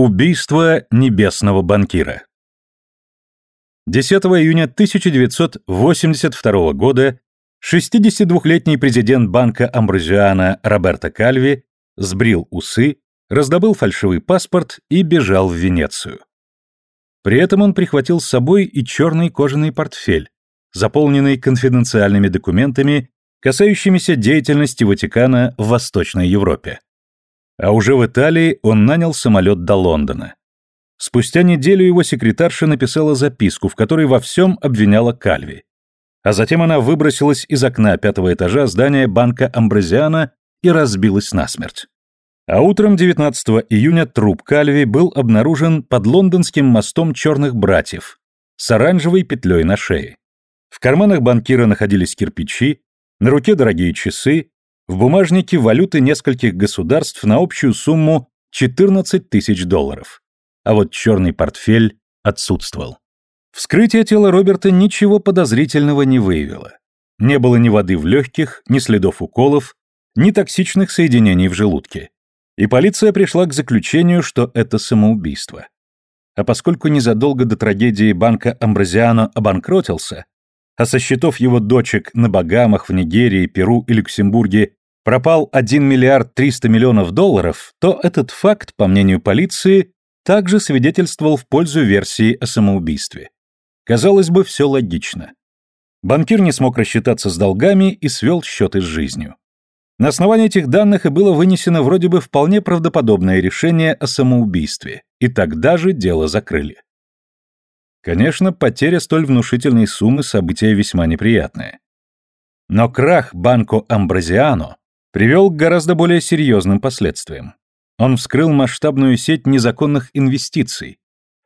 Убийство небесного банкира 10 июня 1982 года 62-летний президент банка Амброзиана Роберто Кальви сбрил усы, раздобыл фальшивый паспорт и бежал в Венецию. При этом он прихватил с собой и черный кожаный портфель, заполненный конфиденциальными документами, касающимися деятельности Ватикана в Восточной Европе. А уже в Италии он нанял самолет до Лондона. Спустя неделю его секретарша написала записку, в которой во всем обвиняла Кальви. А затем она выбросилась из окна пятого этажа здания банка Амбразиана и разбилась насмерть. А утром 19 июня труп Кальви был обнаружен под лондонским мостом Черных Братьев с оранжевой петлей на шее. В карманах банкира находились кирпичи, на руке дорогие часы, в бумажнике валюты нескольких государств на общую сумму 14 тысяч долларов. А вот черный портфель отсутствовал. Вскрытие тела Роберта ничего подозрительного не выявило. Не было ни воды в легких, ни следов уколов, ни токсичных соединений в желудке и полиция пришла к заключению, что это самоубийство. А поскольку незадолго до трагедии банка Амбразиано обанкротился, а со счетов его дочек на Багамах, в Нигерии, Перу и Люксембурге пропал 1 миллиард 300 миллионов долларов, то этот факт, по мнению полиции, также свидетельствовал в пользу версии о самоубийстве. Казалось бы, все логично. Банкир не смог рассчитаться с долгами и свел счеты с жизнью. На основании этих данных и было вынесено вроде бы вполне правдоподобное решение о самоубийстве, и тогда же дело закрыли. Конечно, потеря столь внушительной суммы – событие весьма неприятное. Но крах Банко Амбразиано привел к гораздо более серьезным последствиям. Он вскрыл масштабную сеть незаконных инвестиций,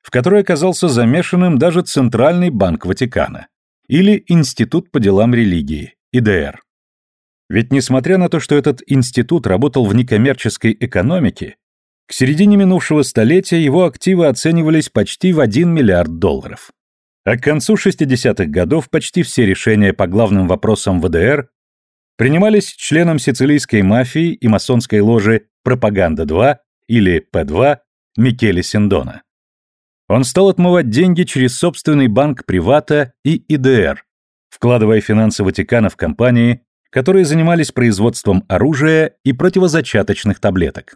в которой оказался замешанным даже Центральный банк Ватикана или Институт по делам религии, ИДР. Ведь несмотря на то, что этот институт работал в некоммерческой экономике, к середине минувшего столетия его активы оценивались почти в 1 миллиард долларов. А к концу 60-х годов почти все решения по главным вопросам ВДР принимались членом сицилийской мафии и масонской ложи «Пропаганда-2» или П-2 Микеле Синдона. Он стал отмывать деньги через собственный банк Привата и ИДР, вкладывая финансы Ватикана в компании, которые занимались производством оружия и противозачаточных таблеток.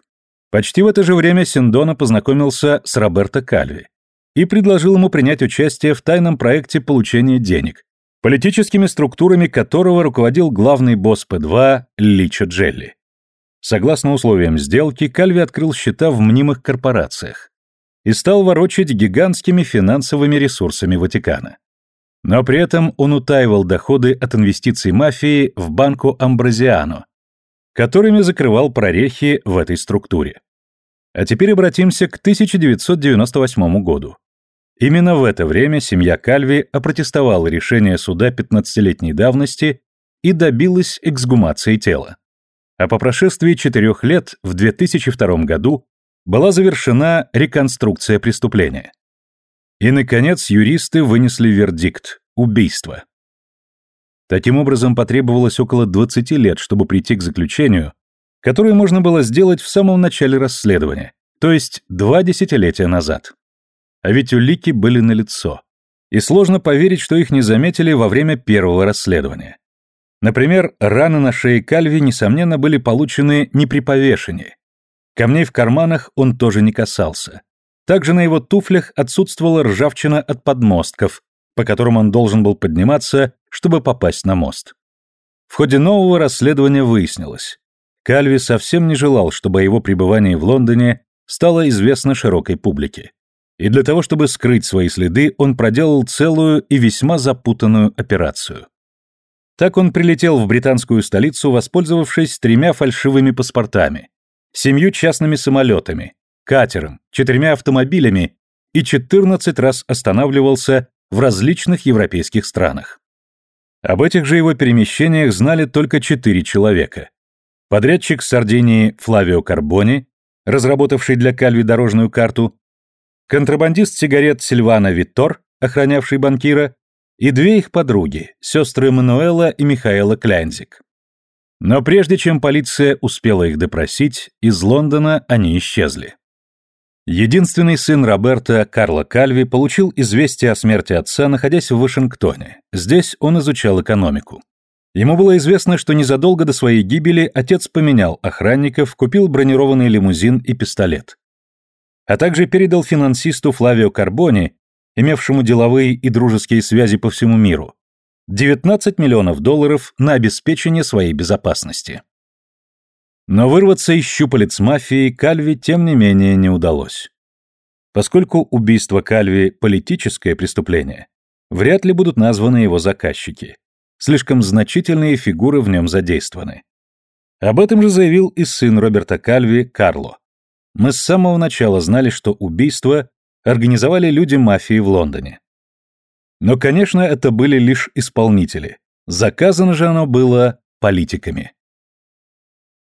Почти в это же время Синдона познакомился с Роберто Кальви и предложил ему принять участие в тайном проекте получения денег, политическими структурами которого руководил главный босс П2 Личо Джелли. Согласно условиям сделки, Кальви открыл счета в мнимых корпорациях и стал ворочать гигантскими финансовыми ресурсами Ватикана. Но при этом он утаивал доходы от инвестиций мафии в банку Амбразиано, которыми закрывал прорехи в этой структуре. А теперь обратимся к 1998 году. Именно в это время семья Кальви опротестовала решение суда 15-летней давности и добилась эксгумации тела. А по прошествии четырех лет, в 2002 году, была завершена реконструкция преступления. И, наконец, юристы вынесли вердикт – убийство. Таким образом, потребовалось около 20 лет, чтобы прийти к заключению, которое можно было сделать в самом начале расследования, то есть два десятилетия назад. А ведь улики были налицо. И сложно поверить, что их не заметили во время первого расследования. Например, раны на шее Кальви, несомненно, были получены не при повешении. Камней в карманах он тоже не касался. Также на его туфлях отсутствовала ржавчина от подмостков, по которым он должен был подниматься, чтобы попасть на мост. В ходе нового расследования выяснилось, Кальви совсем не желал, чтобы о его пребывании в Лондоне стало известно широкой публике. И для того, чтобы скрыть свои следы, он проделал целую и весьма запутанную операцию. Так он прилетел в британскую столицу, воспользовавшись тремя фальшивыми паспортами, семью частными самолетами, катером, четырьмя автомобилями и 14 раз останавливался в различных европейских странах. Об этих же его перемещениях знали только четыре человека. Подрядчик с Сардинии Флавио Карбони, разработавший для Кальви дорожную карту, контрабандист сигарет Сильвана Виттор, охранявший банкира, и две их подруги, сестры Мануэла и Михаэла Клянзик. Но прежде чем полиция успела их допросить, из Лондона они исчезли. Единственный сын Роберта, Карло Кальви, получил известие о смерти отца, находясь в Вашингтоне. Здесь он изучал экономику. Ему было известно, что незадолго до своей гибели отец поменял охранников, купил бронированный лимузин и пистолет. А также передал финансисту Флавио Карбони, имевшему деловые и дружеские связи по всему миру, 19 миллионов долларов на обеспечение своей безопасности. Но вырваться из щупалец мафии Кальви, тем не менее, не удалось. Поскольку убийство Кальви – политическое преступление, вряд ли будут названы его заказчики. Слишком значительные фигуры в нем задействованы. Об этом же заявил и сын Роберта Кальви, Карло. Мы с самого начала знали, что убийство организовали люди мафии в Лондоне. Но, конечно, это были лишь исполнители. Заказано же оно было политиками.